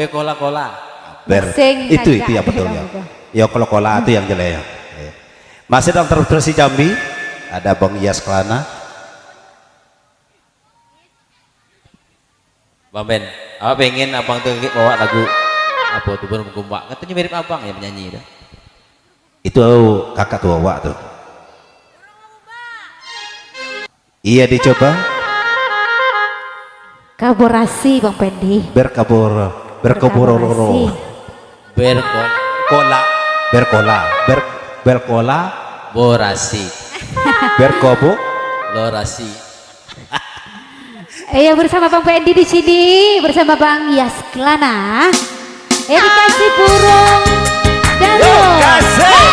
kopi kola-kola. Ber itu itu ya betul ya. Iya, ya kola-kola itu yang jelek ya. Iya. Masih dalam terus Jambi ada Bang Yas Kelana. Bang Ben, apa pengen abang tuh bawa lagu apa tuh belum kumbak katanya mirip abang ya menyanyi itu. Itu kakak tua wak tuh. Iya dicoba. Kaborasi bang Pendi. Berkabor berkobororo berkola berkola. Ber berkola. Borasi. Berkobo. Lorasi. Ayo bersama Bang Pendi di sini bersama Bang Yas Kelana. Edukasi burung. Dan kasih.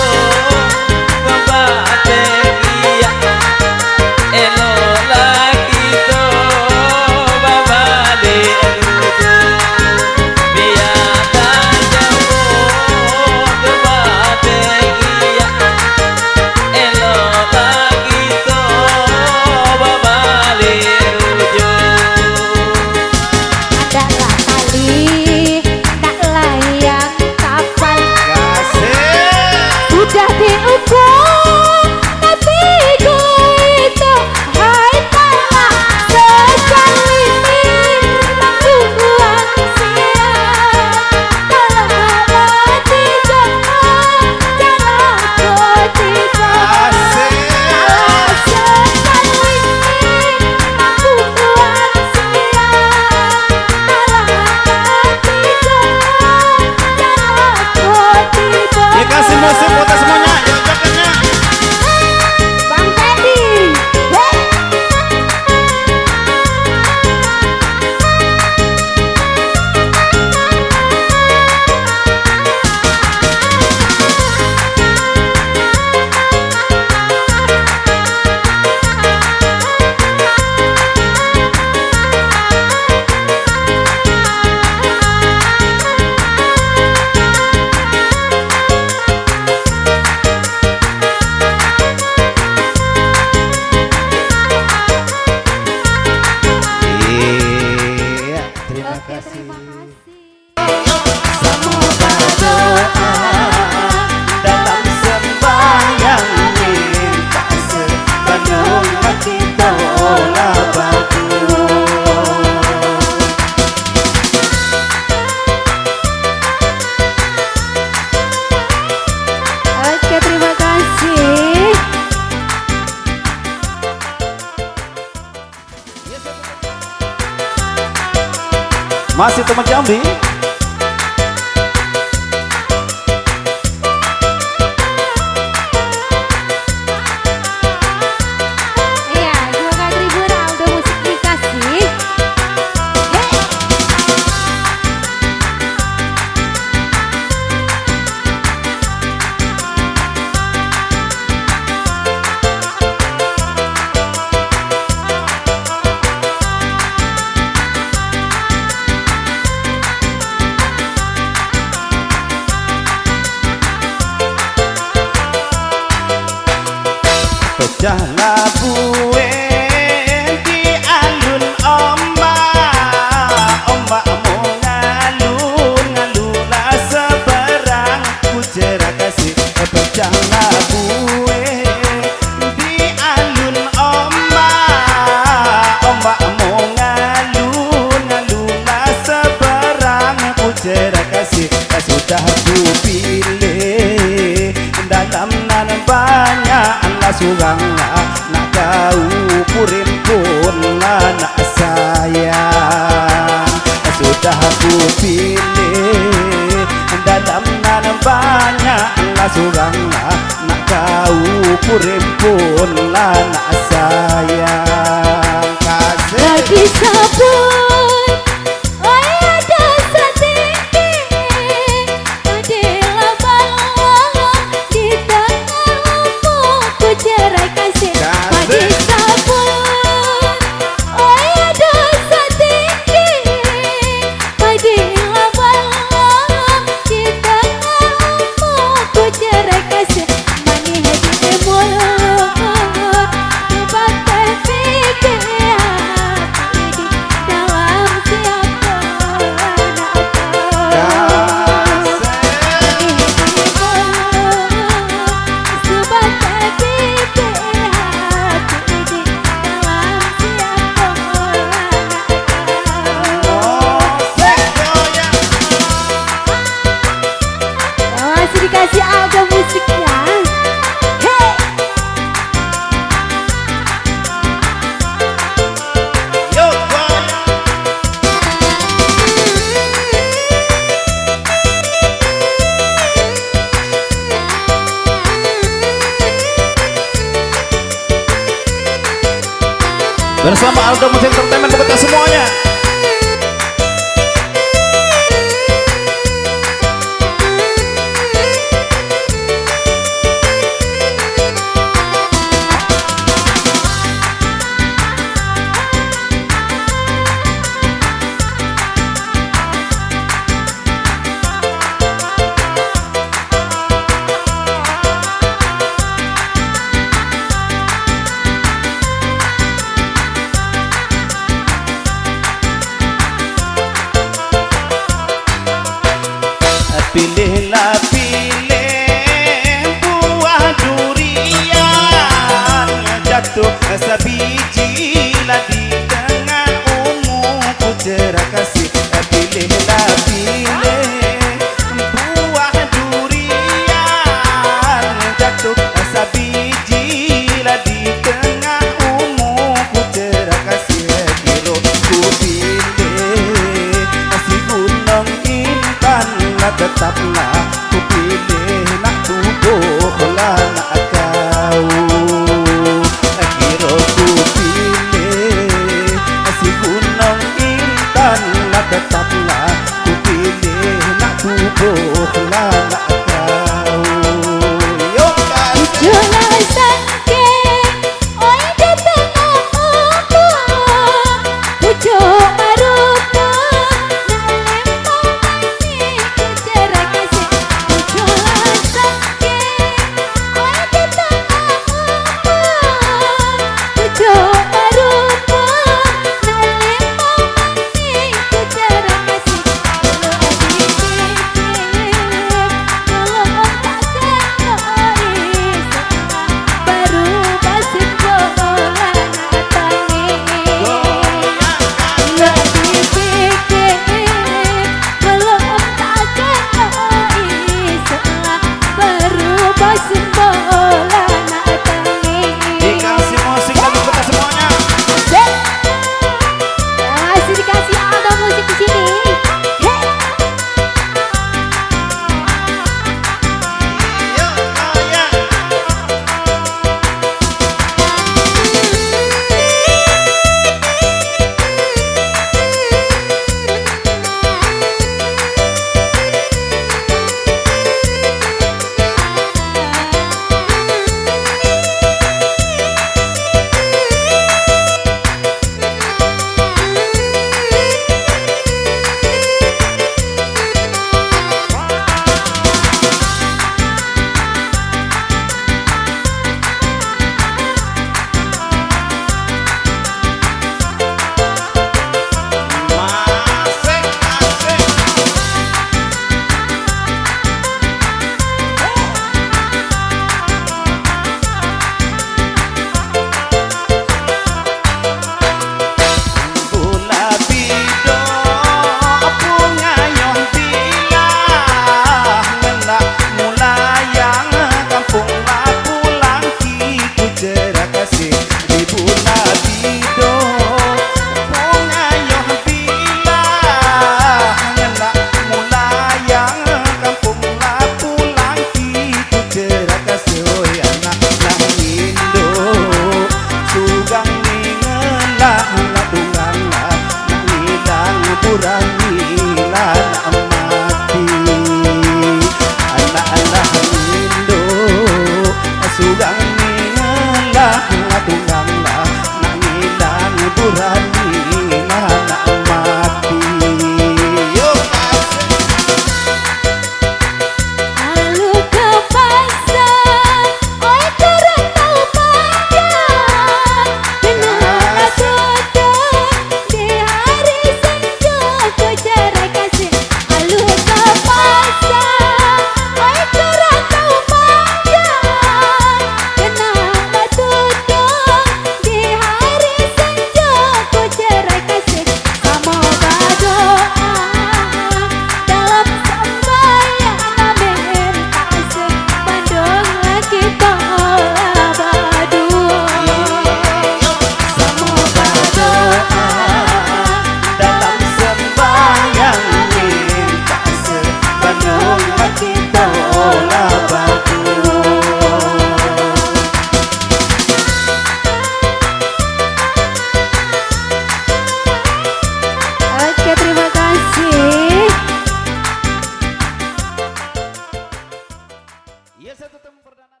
Game perdana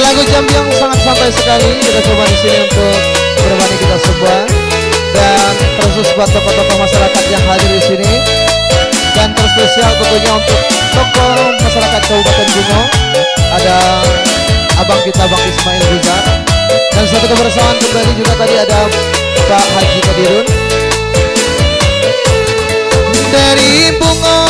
lagu jam yang sangat santai sekali. Kita coba di sini untuk bermain kita semua. Dan terus buat tokoh-tokoh masyarakat yang hadir di sini. Dan terspesial tentunya untuk tokoh masyarakat Kabupaten Bungo ada abang kita Bang Ismail Rizal dan satu kebersamaan kembali juga tadi ada Pak Haji Kadirun dari bunga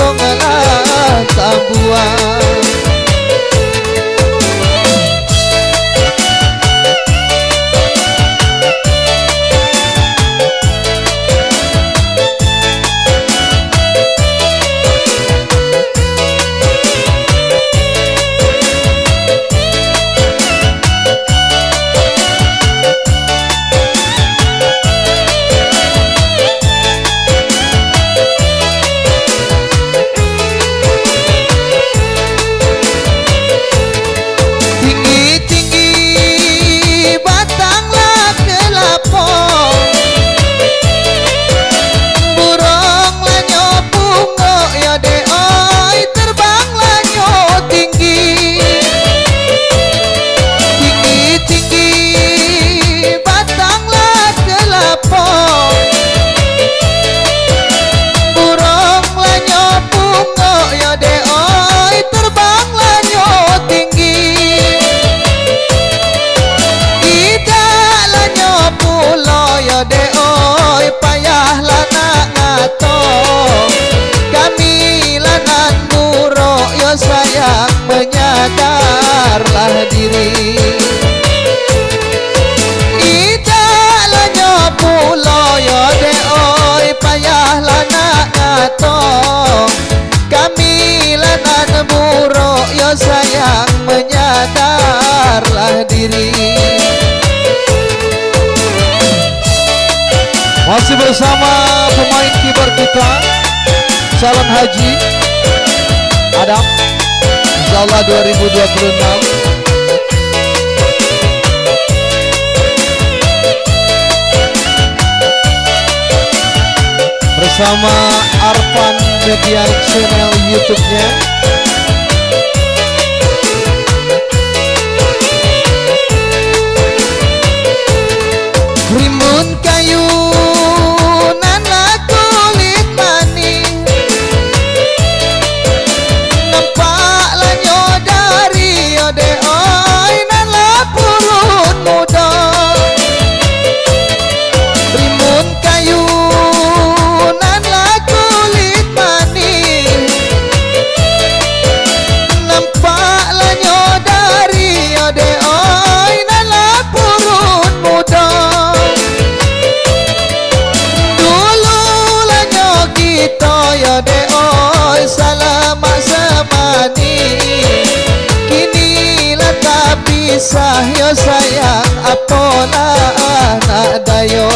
Calon Haji Adam Insyaallah 2026 Bersama Arfan Media Channel YouTube-nya tak pisah ya sayang apalah anak dayo.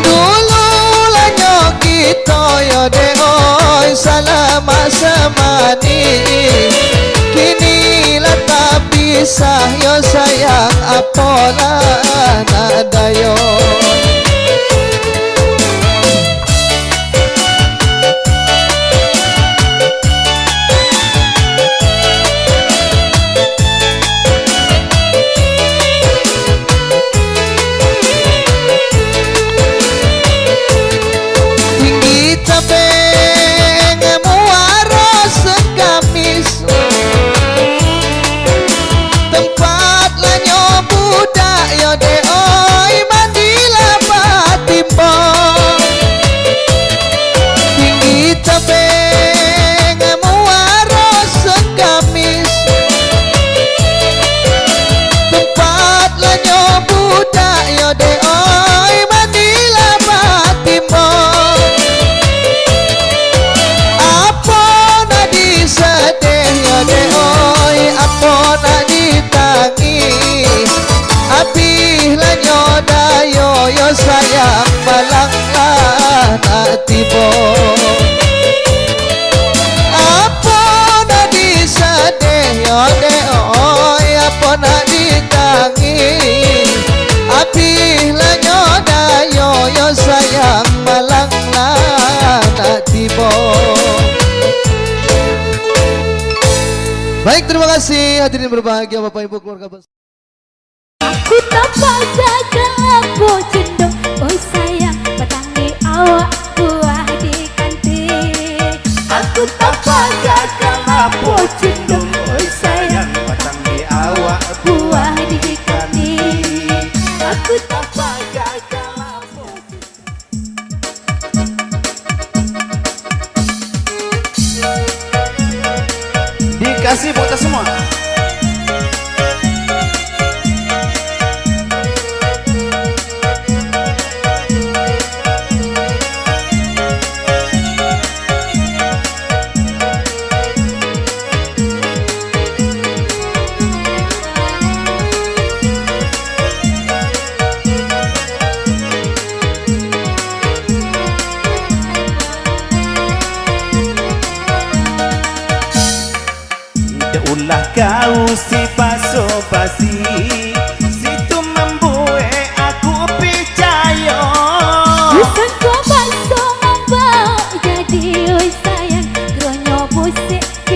Dulu lah kita ya de oi selamat semani. Kini lah tak pisah ya sayang apalah anak dayo berbahagia Bapak Ibu keluarga besar.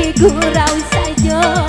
Iku raus saja.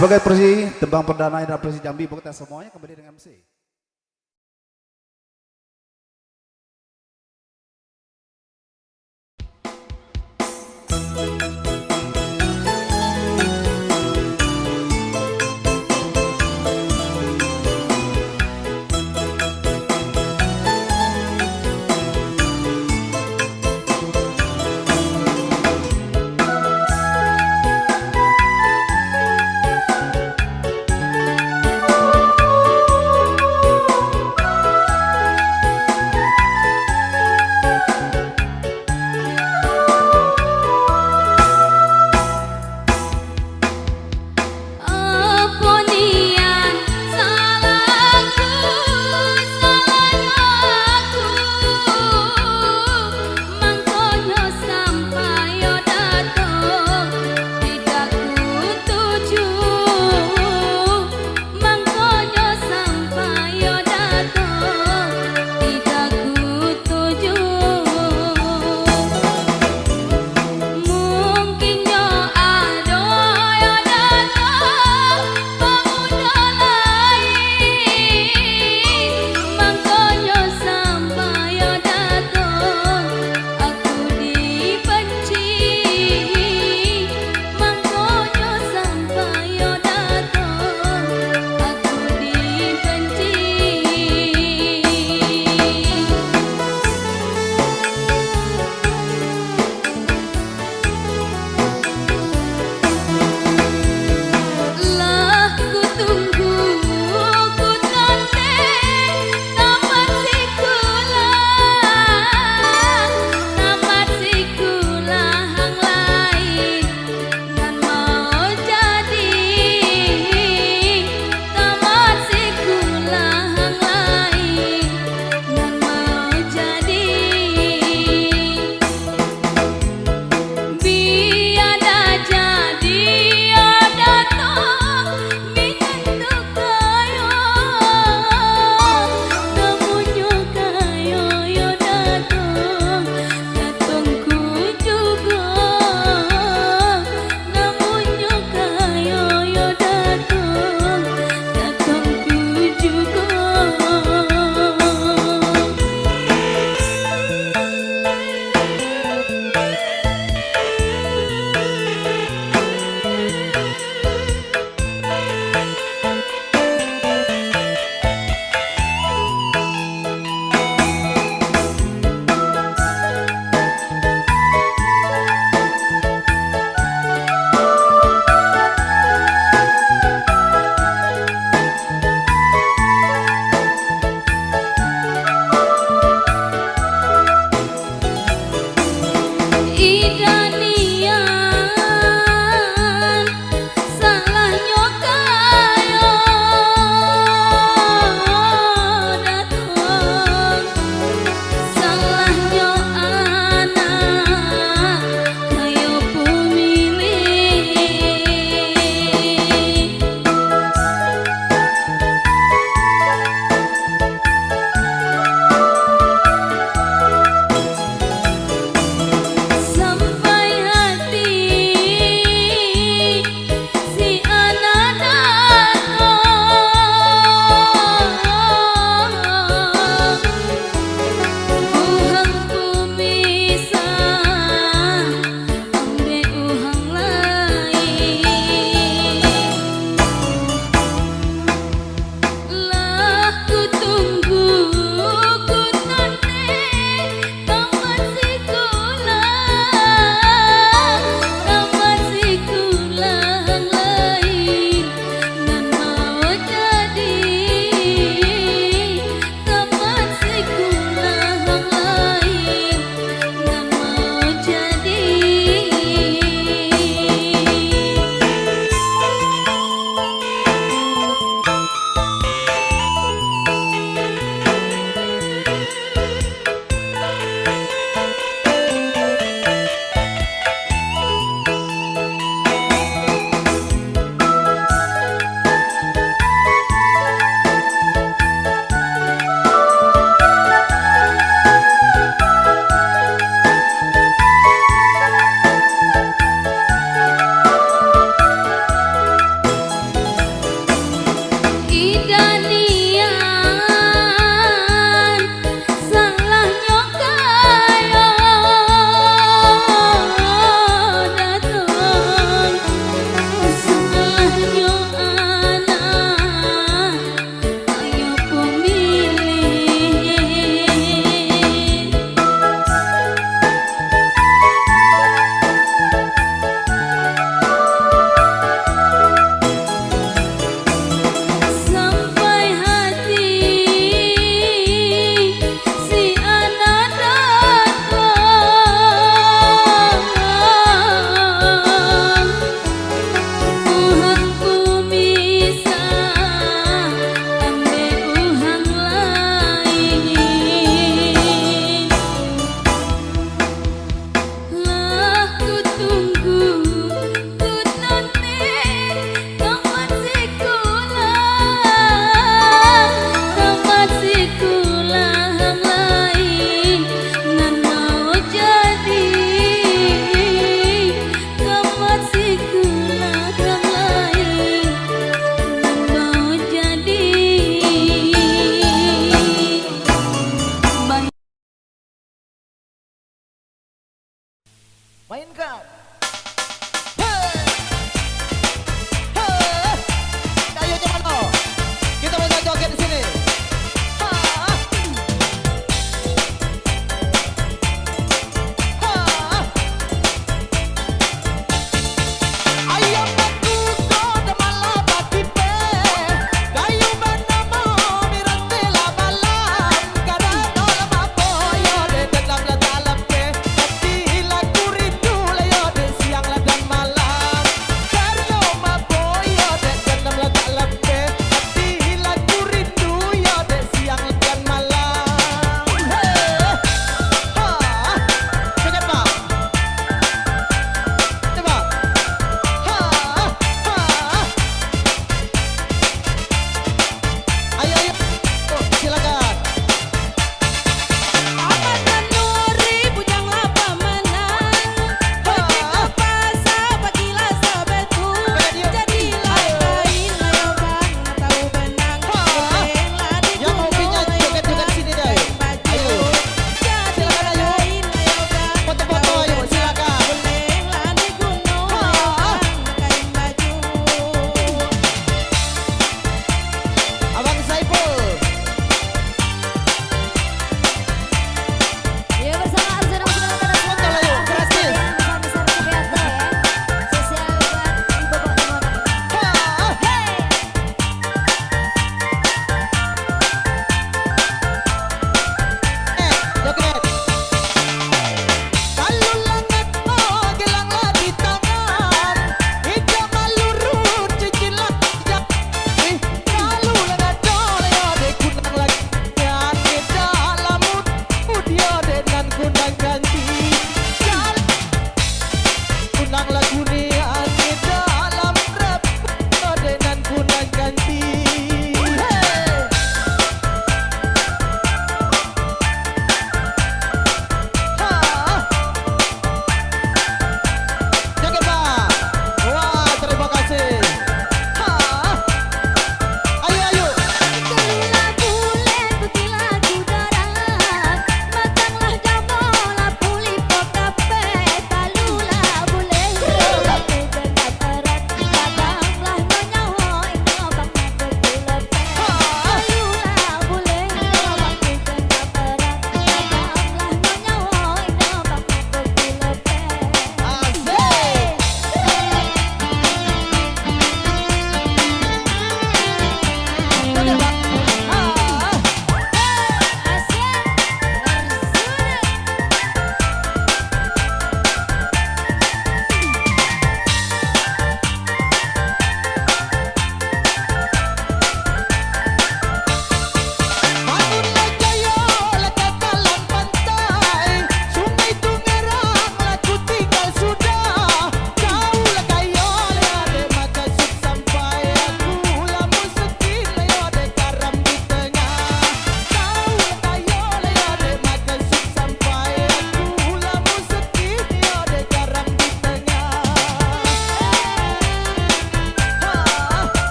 Sebagai presiden tembang perdana Indra Presiden Jambi, kita semuanya kembali dengan MC?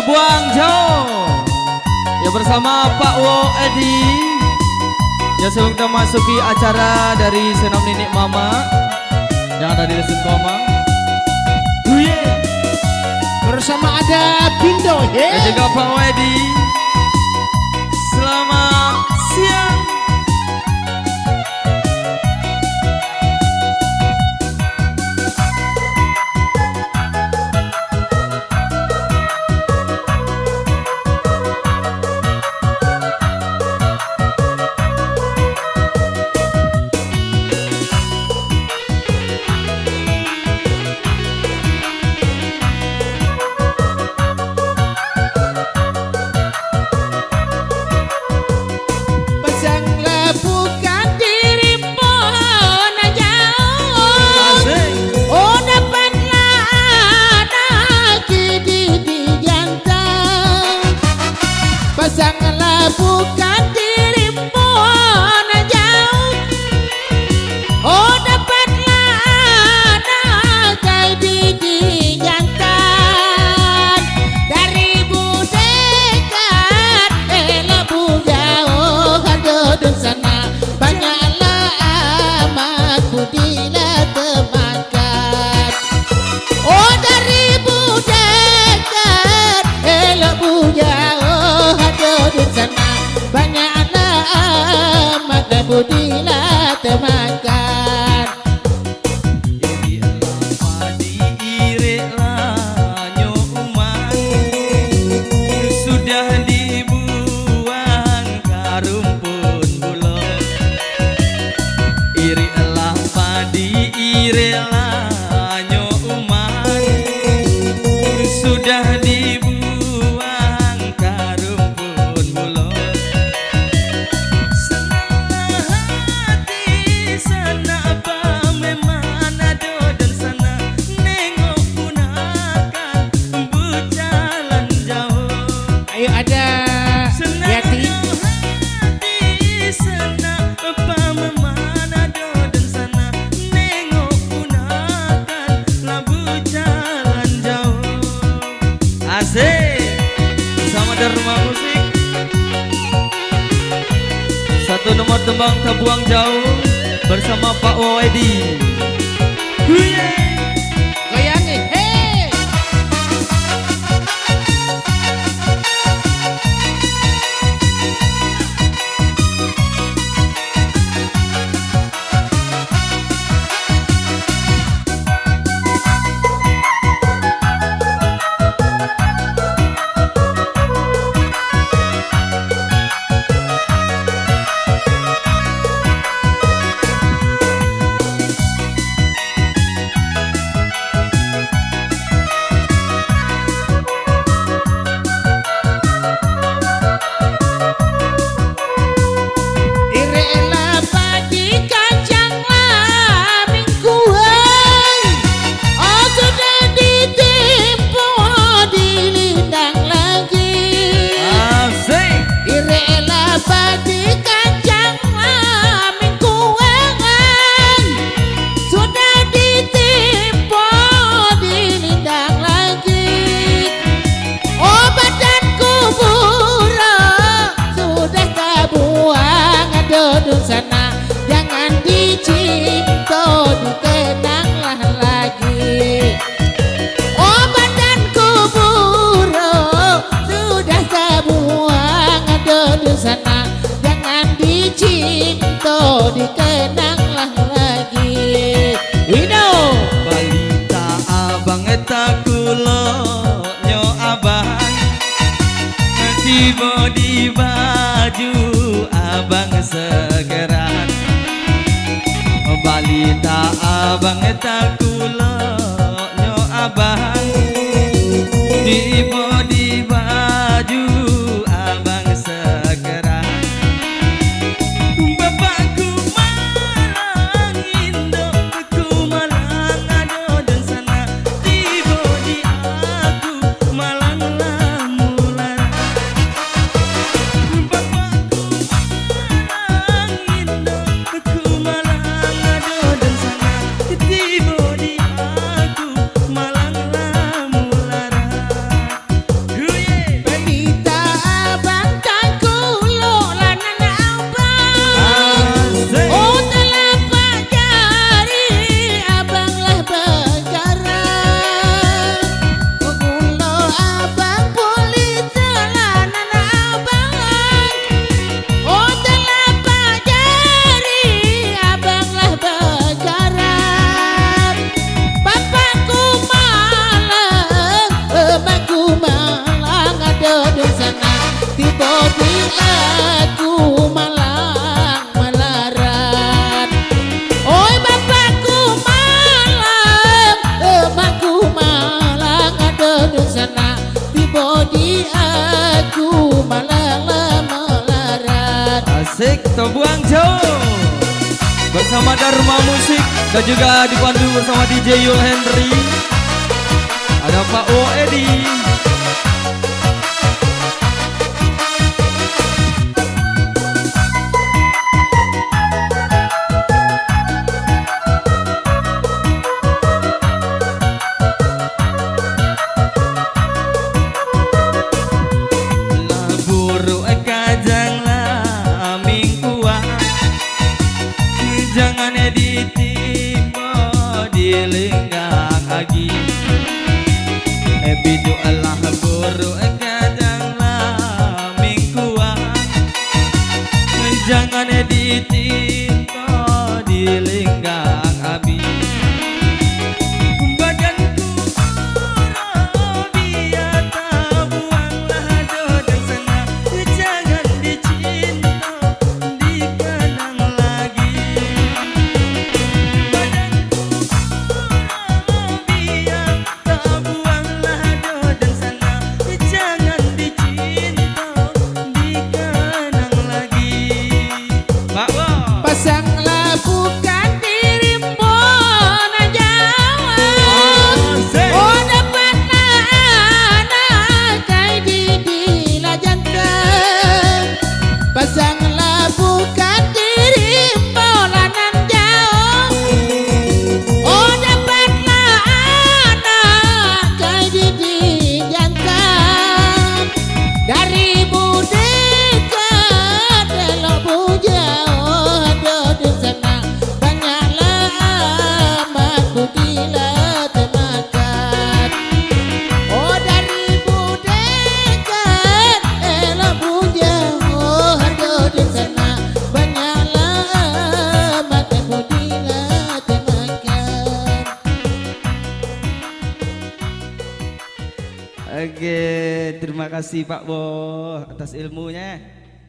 Buang Jauh. Ya bersama Pak Wo Edi. Ya sebelum kita masuki acara dari senam Nenek Mama Yang ada di Lesun Koma. Oh, bersama ada Bindo ya yeah. Dan juga Pak Wo Edi. terbuang jauh bersama Pak Wawedi kasih Pak Bo atas ilmunya.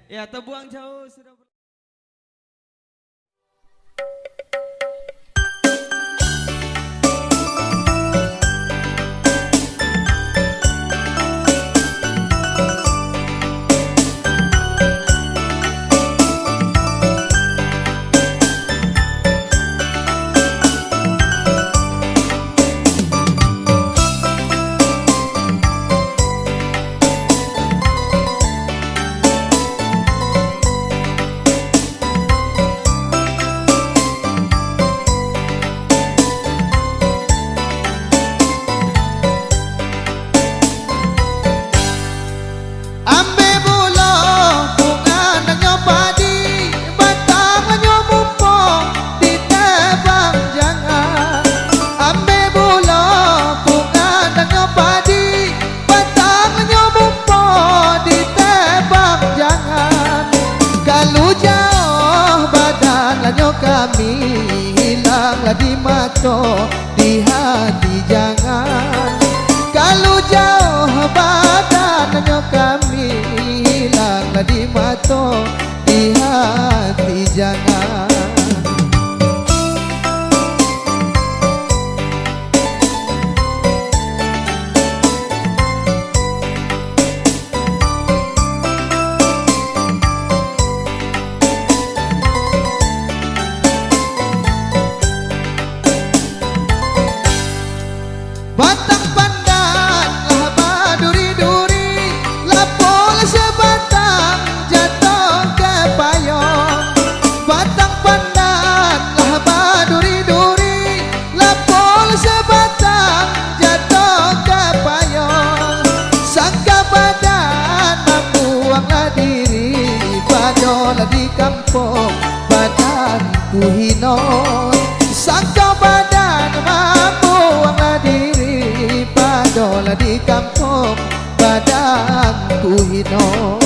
Ya, tebuang jauh. Batang pandan laba duri-duri. Lapol sebatang jatuh ke Batang pandan laba duri-duri. Lapol sebatang jatuh ke payung Sangka badan membuanglah diri. Bajolah di kampung badanku hino. la di kampung padang ku hidup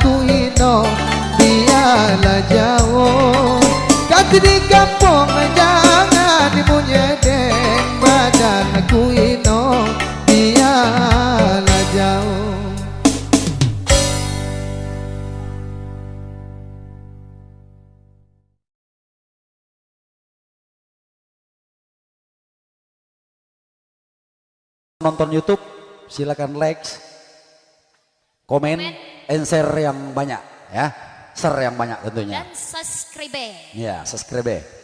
ku ino biarlah jauh. Kati di kampung jangan dimunyedeng Badan ku ino biarlah jauh. Nonton YouTube silakan like, komen, komen and yang banyak ya. ser yang banyak tentunya. Dan subscribe. Ya, subscribe.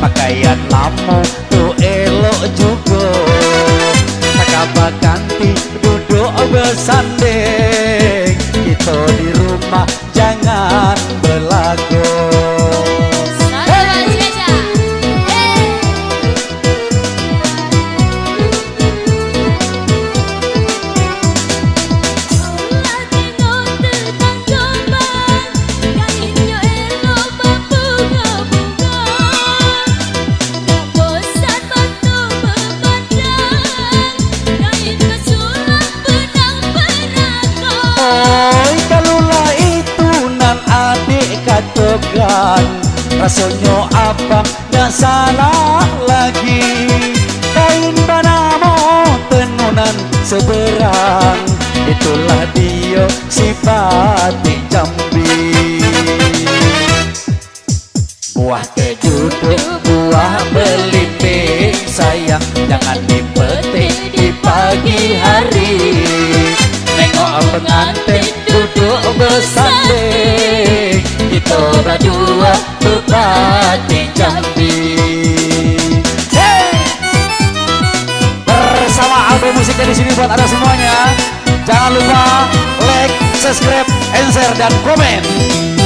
pakaian lama tu elok juga. Tak apa ganti duduk bersanding. Kita di rumah jangan belaga Salah lagi. Kain banamo tenunan seberang. Itulah dia sifat di jambi. Buah kejuduk, buah belimbing Sayang jangan dipetik di pagi hari. Nengok pengantin duduk bersama. tempatnya di sini buat ada semuanya. Jangan lupa like, subscribe, share dan komen.